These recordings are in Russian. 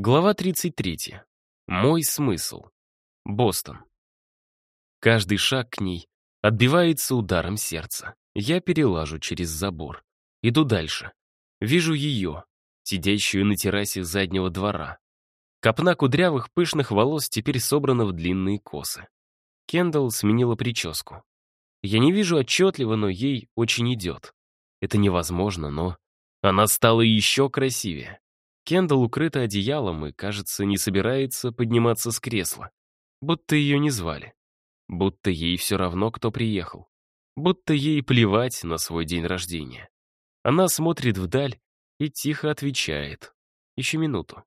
Глава 33. Мой смысл. Бостон. Каждый шаг к ней отбивается ударом сердца. Я перелажу через забор. Иду дальше. Вижу ее, сидящую на террасе заднего двора. Копна кудрявых пышных волос теперь собрана в длинные косы. Кендалл сменила прическу. Я не вижу отчетливо, но ей очень идет. Это невозможно, но... Она стала еще красивее. Кендалл укрыта одеялом и, кажется, не собирается подниматься с кресла. Будто ее не звали. Будто ей все равно, кто приехал. Будто ей плевать на свой день рождения. Она смотрит вдаль и тихо отвечает. Еще минуту.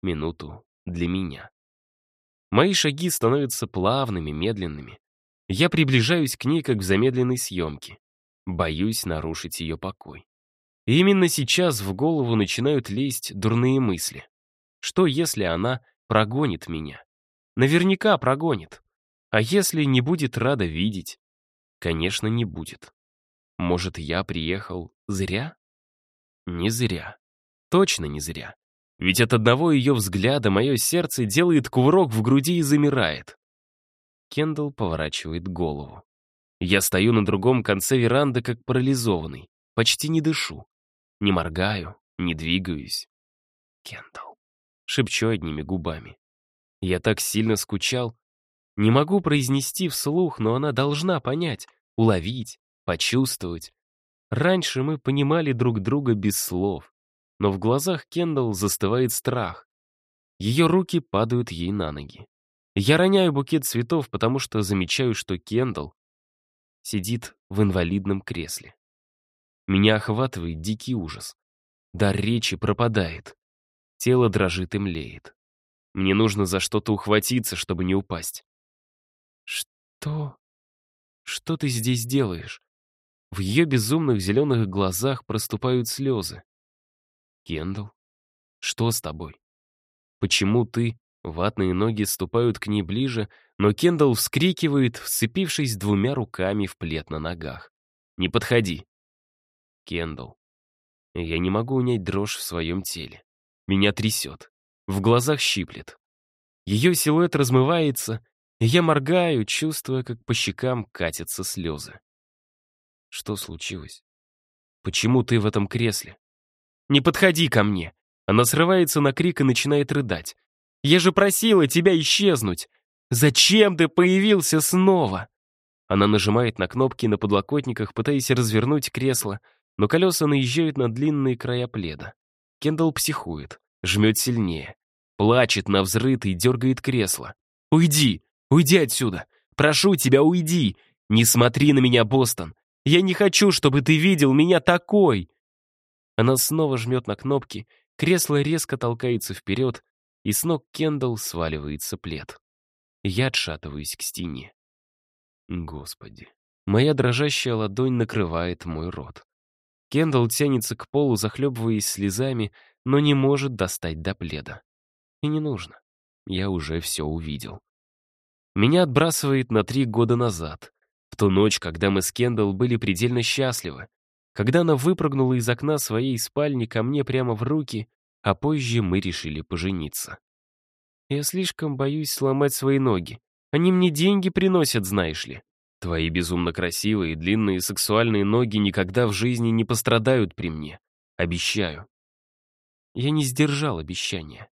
Минуту для меня. Мои шаги становятся плавными, медленными. Я приближаюсь к ней, как в замедленной съемке. Боюсь нарушить ее покой. И именно сейчас в голову начинают лезть дурные мысли. Что если она прогонит меня? Наверняка прогонит. А если не будет рада видеть? Конечно, не будет. Может, я приехал зря? Не зря. Точно не зря. Ведь от одного ее взгляда мое сердце делает кувырок в груди и замирает. Кендалл поворачивает голову. Я стою на другом конце веранды, как парализованный. Почти не дышу. Не моргаю, не двигаюсь. Кендалл. Шепчу одними губами. Я так сильно скучал. Не могу произнести вслух, но она должна понять, уловить, почувствовать. Раньше мы понимали друг друга без слов, но в глазах Кендалл застывает страх. Ее руки падают ей на ноги. Я роняю букет цветов, потому что замечаю, что Кендалл сидит в инвалидном кресле. Меня охватывает дикий ужас. Дар речи пропадает. Тело дрожит и млеет. Мне нужно за что-то ухватиться, чтобы не упасть. «Что? Что ты здесь делаешь?» В ее безумных зеленых глазах проступают слезы. «Кендалл, что с тобой? Почему ты...» Ватные ноги ступают к ней ближе, но Кендалл вскрикивает, вцепившись двумя руками в плед на ногах. «Не подходи. Кендалл. Я не могу унять дрожь в своем теле. Меня трясет. В глазах щиплет. Ее силуэт размывается, и я моргаю, чувствуя, как по щекам катятся слезы. Что случилось? Почему ты в этом кресле? Не подходи ко мне! Она срывается на крик и начинает рыдать. Я же просила тебя исчезнуть! Зачем ты появился снова? Она нажимает на кнопки на подлокотниках, пытаясь развернуть кресло, но колеса наезжают на длинные края пледа. Кендалл психует, жмет сильнее, плачет на взрыт и дергает кресло. «Уйди! Уйди отсюда! Прошу тебя, уйди! Не смотри на меня, Бостон! Я не хочу, чтобы ты видел меня такой!» Она снова жмет на кнопки, кресло резко толкается вперед, и с ног Кендалл сваливается плед. Я отшатываюсь к стене. Господи. Моя дрожащая ладонь накрывает мой рот. Кендалл тянется к полу, захлебываясь слезами, но не может достать до пледа. И не нужно. Я уже все увидел. Меня отбрасывает на три года назад, в ту ночь, когда мы с Кендалл были предельно счастливы, когда она выпрыгнула из окна своей спальни ко мне прямо в руки, а позже мы решили пожениться. Я слишком боюсь сломать свои ноги. Они мне деньги приносят, знаешь ли. Твои безумно красивые, длинные сексуальные ноги никогда в жизни не пострадают при мне. Обещаю. Я не сдержал обещания.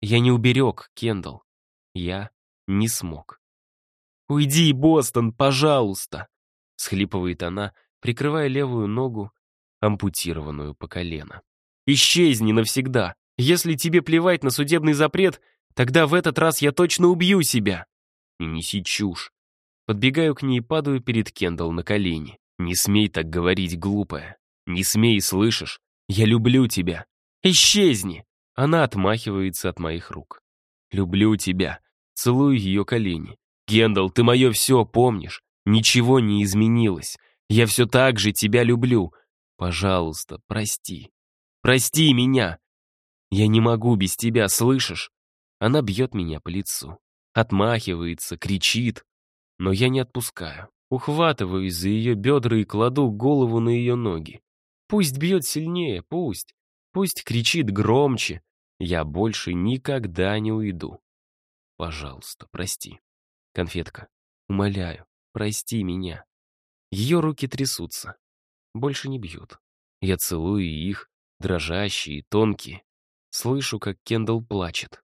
Я не уберег, Кендалл. Я не смог. «Уйди, Бостон, пожалуйста!» — схлипывает она, прикрывая левую ногу, ампутированную по колено. «Исчезни навсегда! Если тебе плевать на судебный запрет, тогда в этот раз я точно убью себя!» «Не неси чушь! Подбегаю к ней и падаю перед Кендалл на колени. «Не смей так говорить, глупая. Не смей, слышишь? Я люблю тебя. Исчезни!» Она отмахивается от моих рук. «Люблю тебя». Целую ее колени. «Кендалл, ты мое все помнишь. Ничего не изменилось. Я все так же тебя люблю. Пожалуйста, прости. Прости меня. Я не могу без тебя, слышишь?» Она бьет меня по лицу. Отмахивается, кричит, но я не отпускаю. Ухватываюсь за ее бедра и кладу голову на ее ноги. Пусть бьет сильнее, пусть. Пусть кричит громче. Я больше никогда не уйду. Пожалуйста, прости. Конфетка, умоляю, прости меня. Ее руки трясутся. Больше не бьют. Я целую их, дрожащие, тонкие. Слышу, как Кендалл плачет.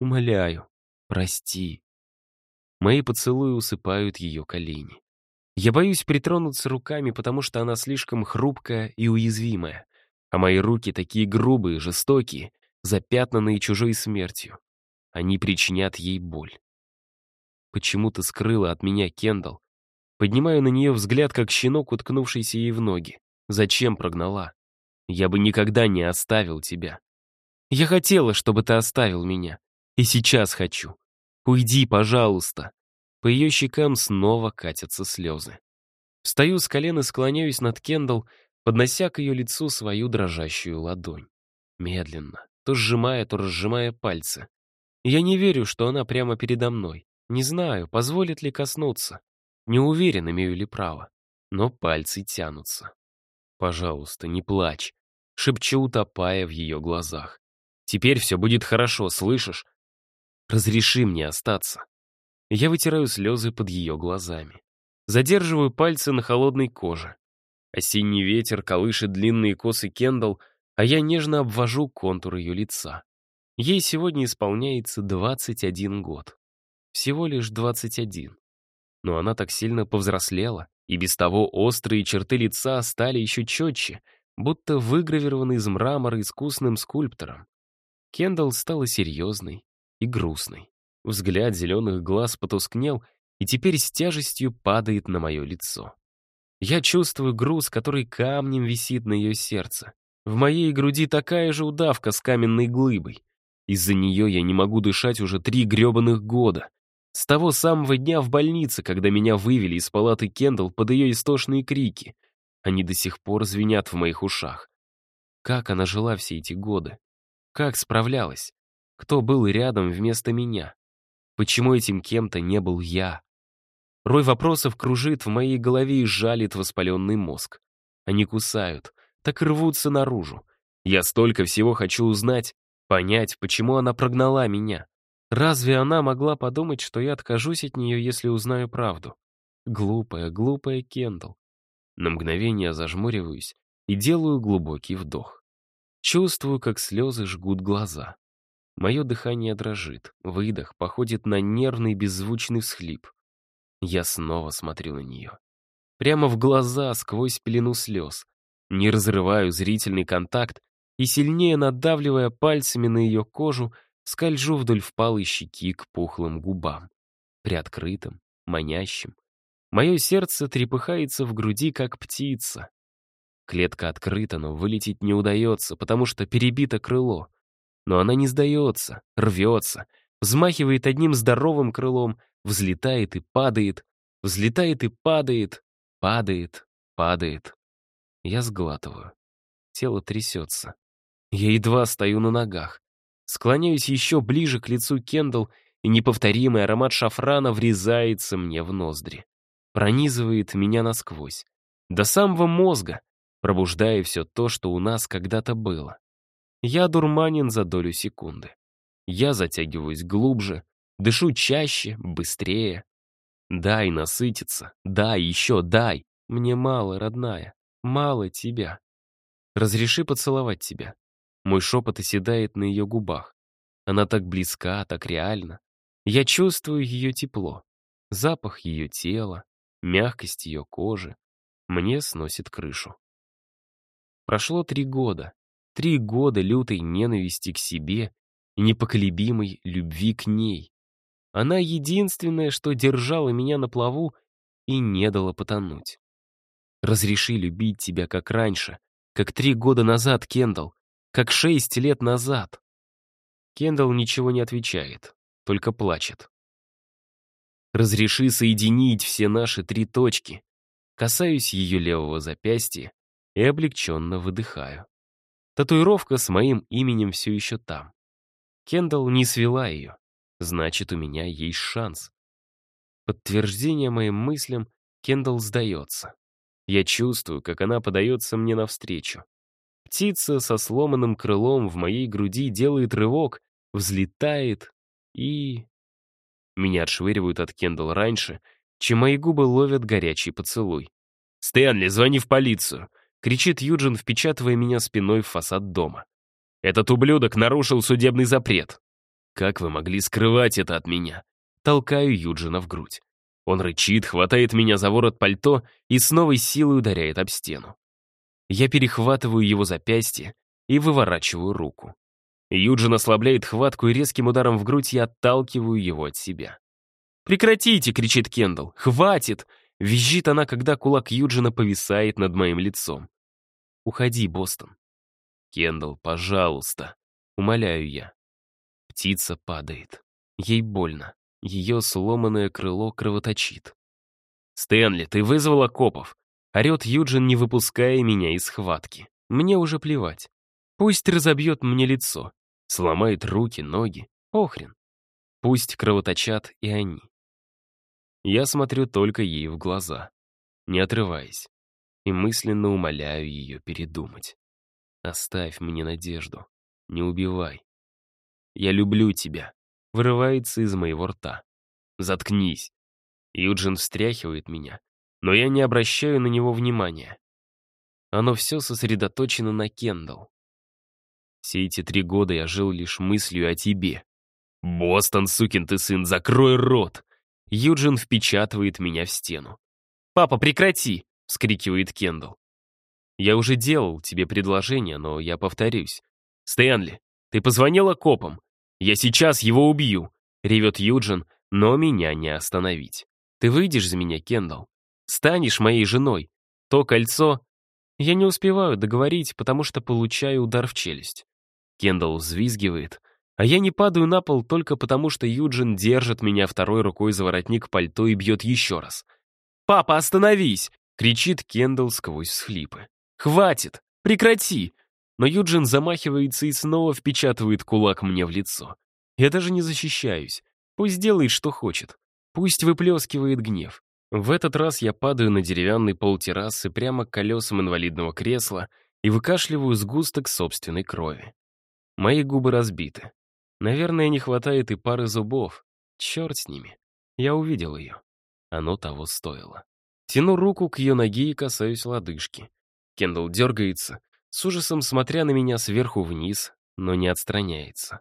Умоляю, прости. Мои поцелуи усыпают ее колени. Я боюсь притронуться руками, потому что она слишком хрупкая и уязвимая, а мои руки такие грубые, жестокие, запятнанные чужой смертью. Они причинят ей боль. Почему ты скрыла от меня, Кендал? Поднимаю на нее взгляд, как щенок, уткнувшийся ей в ноги. Зачем прогнала? Я бы никогда не оставил тебя. Я хотела, чтобы ты оставил меня. И сейчас хочу. Уйди, пожалуйста!» По ее щекам снова катятся слезы. Встаю с колен и склоняюсь над Кендалл, поднося к ее лицу свою дрожащую ладонь. Медленно, то сжимая, то разжимая пальцы. Я не верю, что она прямо передо мной. Не знаю, позволит ли коснуться. Не уверен, имею ли право. Но пальцы тянутся. «Пожалуйста, не плачь», — шепчу, утопая в ее глазах. «Теперь все будет хорошо, слышишь? «Разреши мне остаться». Я вытираю слезы под ее глазами. Задерживаю пальцы на холодной коже. Осенний ветер колышет длинные косы Кендалл, а я нежно обвожу контур ее лица. Ей сегодня исполняется 21 год. Всего лишь 21. Но она так сильно повзрослела, и без того острые черты лица стали еще четче, будто выгравированы из мрамора искусным скульптором. Кендалл стала серьезной, и грустный. Взгляд зеленых глаз потускнел и теперь с тяжестью падает на мое лицо. Я чувствую груз, который камнем висит на ее сердце. В моей груди такая же удавка с каменной глыбой. Из-за нее я не могу дышать уже три гребаных года. С того самого дня в больнице, когда меня вывели из палаты Кендалл под ее истошные крики. Они до сих пор звенят в моих ушах. Как она жила все эти годы? Как справлялась? кто был рядом вместо меня. Почему этим кем-то не был я? Рой вопросов кружит в моей голове и жалит воспаленный мозг. Они кусают, так рвутся наружу. Я столько всего хочу узнать, понять, почему она прогнала меня. Разве она могла подумать, что я откажусь от нее, если узнаю правду? Глупая, глупая Кендалл. На мгновение зажмуриваюсь и делаю глубокий вдох. Чувствую, как слезы жгут глаза. Мое дыхание дрожит, выдох походит на нервный беззвучный всхлип. Я снова смотрю на нее. Прямо в глаза, сквозь пелену слез. Не разрываю зрительный контакт и, сильнее надавливая пальцами на ее кожу, скольжу вдоль впалой щеки к пухлым губам. Приоткрытым, манящим. Мое сердце трепыхается в груди, как птица. Клетка открыта, но вылететь не удается, потому что перебито крыло — но она не сдается, рвется, взмахивает одним здоровым крылом, взлетает и падает, взлетает и падает, падает, падает. Я сглатываю. Тело трясется. Я едва стою на ногах. Склоняюсь еще ближе к лицу Кендалл, и неповторимый аромат шафрана врезается мне в ноздри. Пронизывает меня насквозь. До самого мозга, пробуждая все то, что у нас когда-то было. Я дурманен за долю секунды. Я затягиваюсь глубже, дышу чаще, быстрее. Дай насытиться, дай еще, дай. Мне мало, родная, мало тебя. Разреши поцеловать тебя. Мой шепот оседает на ее губах. Она так близка, так реально. Я чувствую ее тепло, запах ее тела, мягкость ее кожи. Мне сносит крышу. Прошло три года, Три года лютой ненависти к себе и непоколебимой любви к ней. Она единственное, что держала меня на плаву и не дала потонуть. Разреши любить тебя, как раньше, как три года назад, Кендалл, как шесть лет назад. Кендалл ничего не отвечает, только плачет. Разреши соединить все наши три точки. Касаюсь ее левого запястья и облегченно выдыхаю. Татуировка с моим именем все еще там. Кендалл не свела ее. Значит, у меня есть шанс. Подтверждение моим мыслям Кендалл сдается. Я чувствую, как она подается мне навстречу. Птица со сломанным крылом в моей груди делает рывок, взлетает и... Меня отшвыривают от Кендалл раньше, чем мои губы ловят горячий поцелуй. «Стэнли, звони в полицию! кричит Юджин, впечатывая меня спиной в фасад дома. «Этот ублюдок нарушил судебный запрет!» «Как вы могли скрывать это от меня?» Толкаю Юджина в грудь. Он рычит, хватает меня за ворот пальто и с новой силой ударяет об стену. Я перехватываю его запястье и выворачиваю руку. Юджин ослабляет хватку, и резким ударом в грудь я отталкиваю его от себя. «Прекратите!» — кричит Кендалл. «Хватит! Визжит она, когда кулак Юджина повисает над моим лицом. «Уходи, Бостон». «Кендалл, пожалуйста», — умоляю я. Птица падает. Ей больно. Ее сломанное крыло кровоточит. «Стэнли, ты вызвала копов!» Орет Юджин, не выпуская меня из схватки. Мне уже плевать. Пусть разобьет мне лицо, сломает руки, ноги. Охрен. Пусть кровоточат и они. Я смотрю только ей в глаза, не отрываясь, и мысленно умоляю ее передумать. «Оставь мне надежду, не убивай. Я люблю тебя», — вырывается из моего рта. «Заткнись!» Юджин встряхивает меня, но я не обращаю на него внимания. Оно все сосредоточено на Кендалл. Все эти три года я жил лишь мыслью о тебе. «Бостон, сукин ты сын, закрой рот!» Юджин впечатывает меня в стену. «Папа, прекрати!» — вскрикивает Кендалл. «Я уже делал тебе предложение, но я повторюсь. Стэнли, ты позвонила копам. Я сейчас его убью!» — ревет Юджин, но меня не остановить. «Ты выйдешь за меня, Кендалл? Станешь моей женой? То кольцо...» Я не успеваю договорить, потому что получаю удар в челюсть. Кендалл взвизгивает — а я не падаю на пол только потому, что Юджин держит меня второй рукой за воротник пальто и бьет еще раз. «Папа, остановись!» — кричит Кендалл сквозь всхлипы. «Хватит! Прекрати!» Но Юджин замахивается и снова впечатывает кулак мне в лицо. Я даже не защищаюсь. Пусть делает, что хочет. Пусть выплескивает гнев. В этот раз я падаю на деревянный пол террасы прямо к колесам инвалидного кресла и выкашливаю сгусток собственной крови. Мои губы разбиты. Наверное, не хватает и пары зубов. Черт с ними. Я увидел ее. Оно того стоило. Тяну руку к ее ноге и касаюсь лодыжки. Кендалл дергается, с ужасом смотря на меня сверху вниз, но не отстраняется.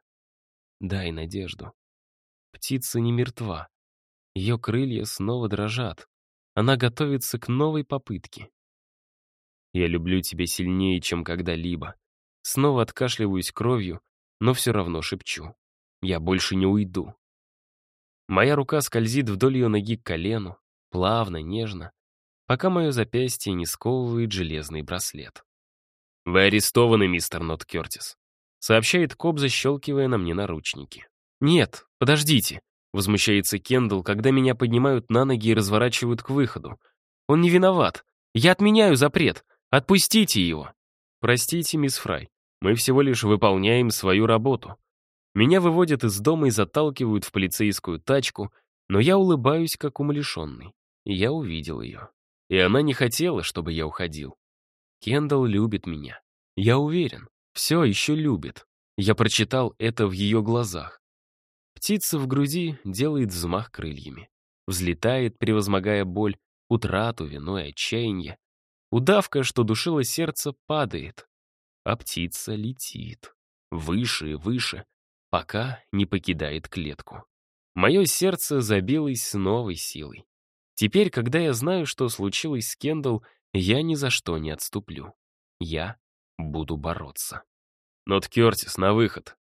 Дай надежду. Птица не мертва. Ее крылья снова дрожат. Она готовится к новой попытке. Я люблю тебя сильнее, чем когда-либо. Снова откашливаюсь кровью, но все равно шепчу. Я больше не уйду. Моя рука скользит вдоль ее ноги к колену, плавно, нежно, пока мое запястье не сковывает железный браслет. «Вы арестованы, мистер Нот Кертис», — сообщает коп, защелкивая на мне наручники. «Нет, подождите», — возмущается Кендалл, когда меня поднимают на ноги и разворачивают к выходу. «Он не виноват. Я отменяю запрет. Отпустите его». «Простите, мисс Фрай. Мы всего лишь выполняем свою работу. Меня выводят из дома и заталкивают в полицейскую тачку, но я улыбаюсь, как умалишенный. И я увидел ее. И она не хотела, чтобы я уходил. Кендалл любит меня. Я уверен, все еще любит. Я прочитал это в ее глазах. Птица в груди делает взмах крыльями. Взлетает, превозмогая боль, утрату, вину и отчаяние. Удавка, что душило сердце, падает а птица летит. Выше и выше, пока не покидает клетку. Мое сердце забилось с новой силой. Теперь, когда я знаю, что случилось с Кендалл, я ни за что не отступлю. Я буду бороться. Нот Кертис, на выход.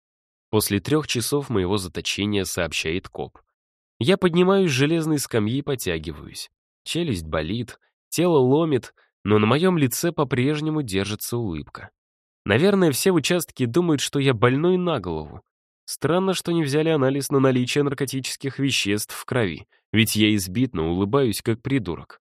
После трех часов моего заточения сообщает коп. Я поднимаюсь с железной скамьи и потягиваюсь. Челюсть болит, тело ломит, но на моем лице по-прежнему держится улыбка. Наверное, все участки думают, что я больной на голову. Странно, что не взяли анализ на наличие наркотических веществ в крови, ведь я избит, но улыбаюсь, как придурок.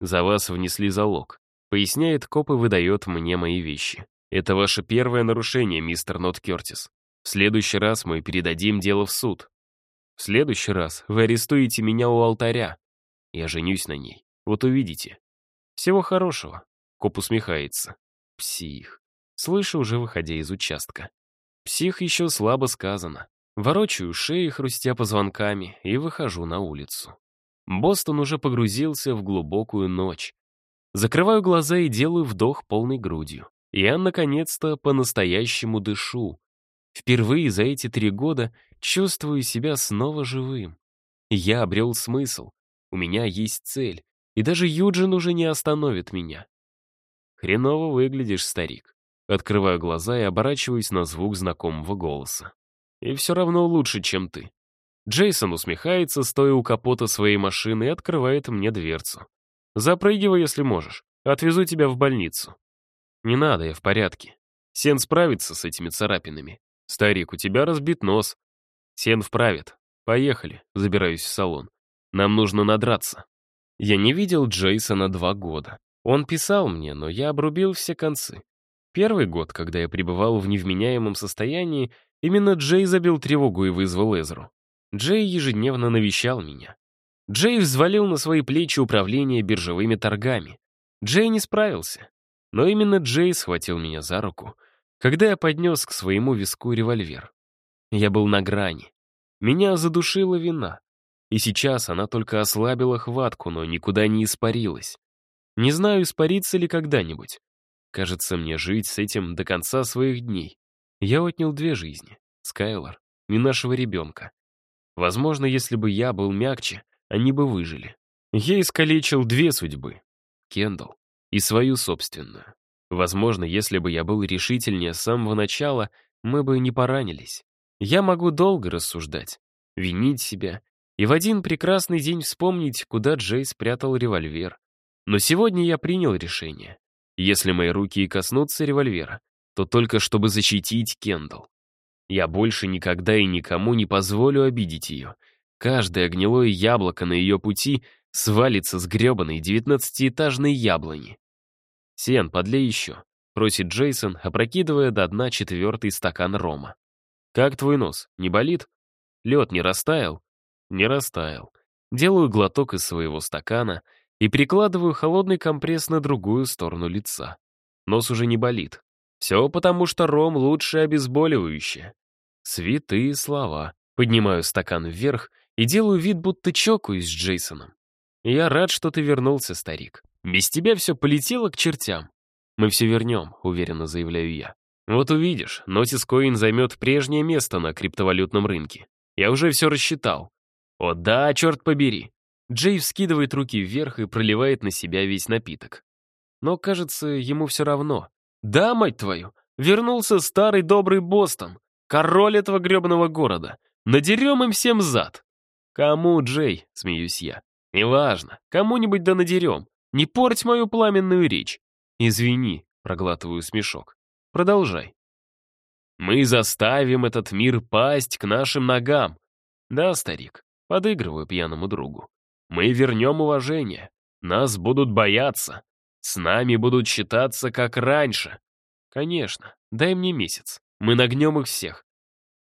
За вас внесли залог. Поясняет коп и выдает мне мои вещи. Это ваше первое нарушение, мистер Нот Кертис. В следующий раз мы передадим дело в суд. В следующий раз вы арестуете меня у алтаря. Я женюсь на ней. Вот увидите. Всего хорошего. Коп усмехается. Псих. Слышу уже выходя из участка. Псих еще слабо сказано. Ворочаю шею, хрустя позвонками, и выхожу на улицу. Бостон уже погрузился в глубокую ночь. Закрываю глаза и делаю вдох полной грудью. Я, наконец-то, по-настоящему дышу. Впервые за эти три года чувствую себя снова живым. Я обрел смысл. У меня есть цель. И даже Юджин уже не остановит меня. «Хреново выглядишь, старик», Открываю глаза и оборачиваюсь на звук знакомого голоса. «И все равно лучше, чем ты». Джейсон усмехается, стоя у капота своей машины, и открывает мне дверцу. «Запрыгивай, если можешь. Отвезу тебя в больницу». «Не надо, я в порядке. Сен справится с этими царапинами. Старик, у тебя разбит нос. Сен вправит. Поехали», — забираюсь в салон. «Нам нужно надраться». Я не видел Джейсона два года. Он писал мне, но я обрубил все концы первый год, когда я пребывал в невменяемом состоянии, именно Джей забил тревогу и вызвал Эзру. Джей ежедневно навещал меня. Джей взвалил на свои плечи управление биржевыми торгами. Джей не справился. Но именно Джей схватил меня за руку, когда я поднес к своему виску револьвер. Я был на грани. Меня задушила вина. И сейчас она только ослабила хватку, но никуда не испарилась. Не знаю, испарится ли когда-нибудь. Кажется, мне жить с этим до конца своих дней. Я отнял две жизни. Скайлор, не нашего ребенка. Возможно, если бы я был мягче, они бы выжили. Я искалечил две судьбы. Кендалл и свою собственную. Возможно, если бы я был решительнее с самого начала, мы бы не поранились. Я могу долго рассуждать, винить себя и в один прекрасный день вспомнить, куда Джей спрятал револьвер. Но сегодня я принял решение. Если мои руки и коснутся револьвера, то только чтобы защитить Кендалл. Я больше никогда и никому не позволю обидеть ее. Каждое гнилое яблоко на ее пути свалится с гребаной девятнадцатиэтажной яблони. «Сен, подлей еще», — просит Джейсон, опрокидывая до дна четвертый стакан рома. «Как твой нос? Не болит? Лед не растаял?» «Не растаял». Делаю глоток из своего стакана — и прикладываю холодный компресс на другую сторону лица. Нос уже не болит. Все потому, что ром — лучшее обезболивающее. Святые слова. Поднимаю стакан вверх и делаю вид, будто чокаюсь с Джейсоном. Я рад, что ты вернулся, старик. Без тебя все полетело к чертям. Мы все вернем, уверенно заявляю я. Вот увидишь, Нотис Коин займет прежнее место на криптовалютном рынке. Я уже все рассчитал. О да, черт побери. Джей вскидывает руки вверх и проливает на себя весь напиток. Но, кажется, ему все равно. «Да, мать твою! Вернулся старый добрый Бостон! Король этого гребаного города! Надерем им всем зад!» «Кому, Джей?» — смеюсь я. «Неважно. Кому-нибудь да надерем. Не порть мою пламенную речь!» «Извини», — проглатываю смешок. «Продолжай». «Мы заставим этот мир пасть к нашим ногам!» «Да, старик, подыгрываю пьяному другу. Мы вернем уважение. Нас будут бояться. С нами будут считаться, как раньше. Конечно, дай мне месяц. Мы нагнем их всех.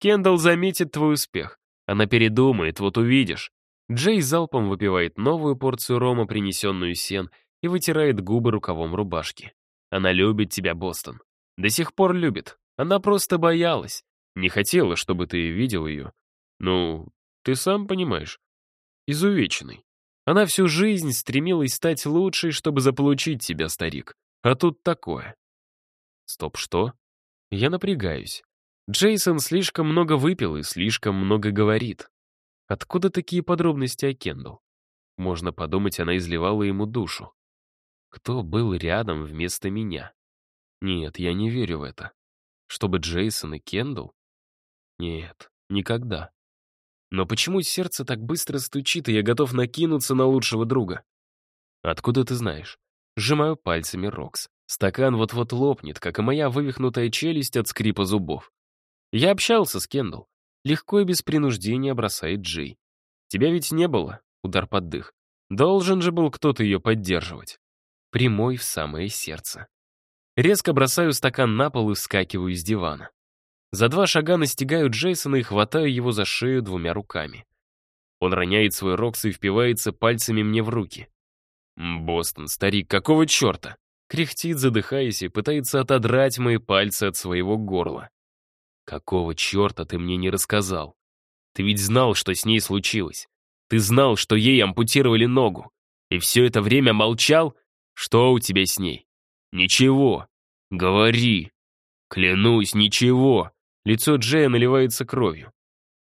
Кендалл заметит твой успех. Она передумает, вот увидишь. Джей залпом выпивает новую порцию рома, принесенную сен, и вытирает губы рукавом рубашки. Она любит тебя, Бостон. До сих пор любит. Она просто боялась. Не хотела, чтобы ты видел ее. Ну, ты сам понимаешь. Изувеченный. Она всю жизнь стремилась стать лучшей, чтобы заполучить тебя, старик. А тут такое. Стоп, что? Я напрягаюсь. Джейсон слишком много выпил и слишком много говорит. Откуда такие подробности о Кендалл? Можно подумать, она изливала ему душу. Кто был рядом вместо меня? Нет, я не верю в это. Чтобы Джейсон и Кендалл? Нет, никогда. Но почему сердце так быстро стучит, и я готов накинуться на лучшего друга? Откуда ты знаешь? Сжимаю пальцами Рокс. Стакан вот-вот лопнет, как и моя вывихнутая челюсть от скрипа зубов. Я общался с Кендалл. Легко и без принуждения бросает Джей. Тебя ведь не было, удар под дых. Должен же был кто-то ее поддерживать. Прямой в самое сердце. Резко бросаю стакан на пол и вскакиваю с дивана. За два шага настигают Джейсона и хватаю его за шею двумя руками. Он роняет свой рокс и впивается пальцами мне в руки. «Бостон, старик, какого черта?» Кряхтит, задыхаясь, и пытается отодрать мои пальцы от своего горла. «Какого черта ты мне не рассказал? Ты ведь знал, что с ней случилось. Ты знал, что ей ампутировали ногу. И все это время молчал? Что у тебя с ней? Ничего. Говори. Клянусь, ничего. Лицо Джея наливается кровью.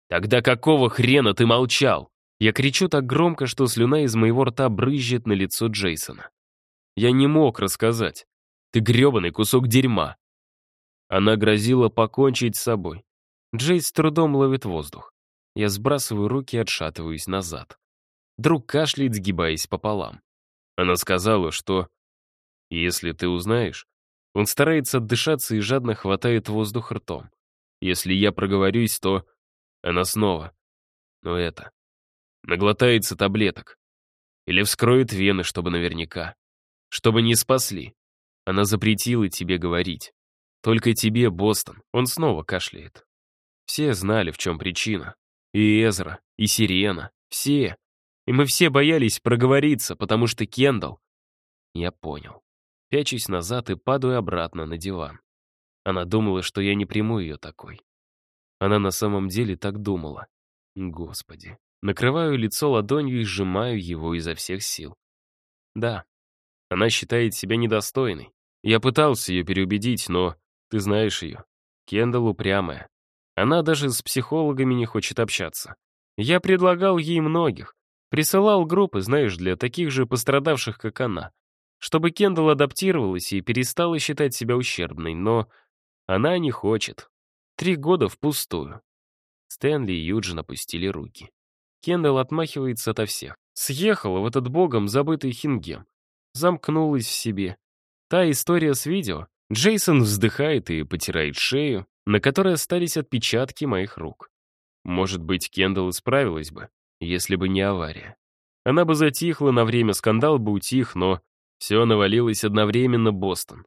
«Тогда какого хрена ты молчал?» Я кричу так громко, что слюна из моего рта брызжет на лицо Джейсона. «Я не мог рассказать. Ты грёбаный кусок дерьма». Она грозила покончить с собой. Джейс с трудом ловит воздух. Я сбрасываю руки и отшатываюсь назад. Друг кашляет, сгибаясь пополам. Она сказала, что... «Если ты узнаешь...» Он старается отдышаться и жадно хватает воздух ртом. Если я проговорюсь, то она снова. Но это... Наглотается таблеток. Или вскроет вены, чтобы наверняка. Чтобы не спасли. Она запретила тебе говорить. Только тебе, Бостон. Он снова кашляет. Все знали, в чем причина. И Эзра, и Сирена. Все. И мы все боялись проговориться, потому что Кендалл... Я понял. Пячусь назад и падаю обратно на диван. Она думала, что я не приму ее такой. Она на самом деле так думала. Господи. Накрываю лицо ладонью и сжимаю его изо всех сил. Да, она считает себя недостойной. Я пытался ее переубедить, но ты знаешь ее. Кендалл упрямая. Она даже с психологами не хочет общаться. Я предлагал ей многих. Присылал группы, знаешь, для таких же пострадавших, как она. Чтобы Кендалл адаптировалась и перестала считать себя ущербной, но она не хочет. Три года впустую. Стэнли и Юджин опустили руки. Кендалл отмахивается ото всех. Съехала в этот богом забытый Хингем. Замкнулась в себе. Та история с видео. Джейсон вздыхает и потирает шею, на которой остались отпечатки моих рук. Может быть, Кендалл исправилась бы, если бы не авария. Она бы затихла, на время скандал бы утих, но все навалилось одновременно Бостон.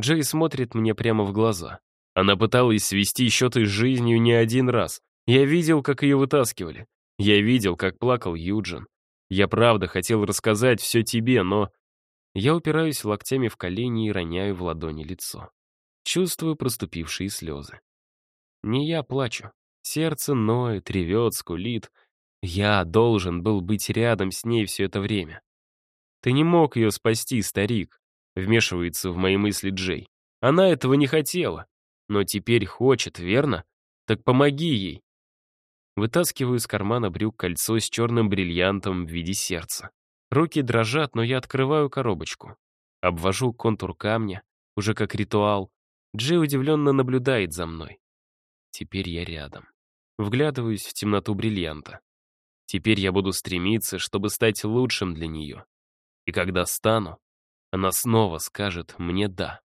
Джей смотрит мне прямо в глаза. Она пыталась свести счеты с жизнью не один раз. Я видел, как ее вытаскивали. Я видел, как плакал Юджин. Я правда хотел рассказать все тебе, но... Я упираюсь локтями в колени и роняю в ладони лицо. Чувствую проступившие слезы. Не я плачу. Сердце ноет, ревет, скулит. Я должен был быть рядом с ней все это время. Ты не мог ее спасти, старик. Вмешивается в мои мысли Джей. Она этого не хотела. Но теперь хочет, верно? Так помоги ей. Вытаскиваю из кармана брюк кольцо с черным бриллиантом в виде сердца. Руки дрожат, но я открываю коробочку. Обвожу контур камня, уже как ритуал. Джей удивленно наблюдает за мной. Теперь я рядом. Вглядываюсь в темноту бриллианта. Теперь я буду стремиться, чтобы стать лучшим для нее. И когда стану, она снова скажет мне «да».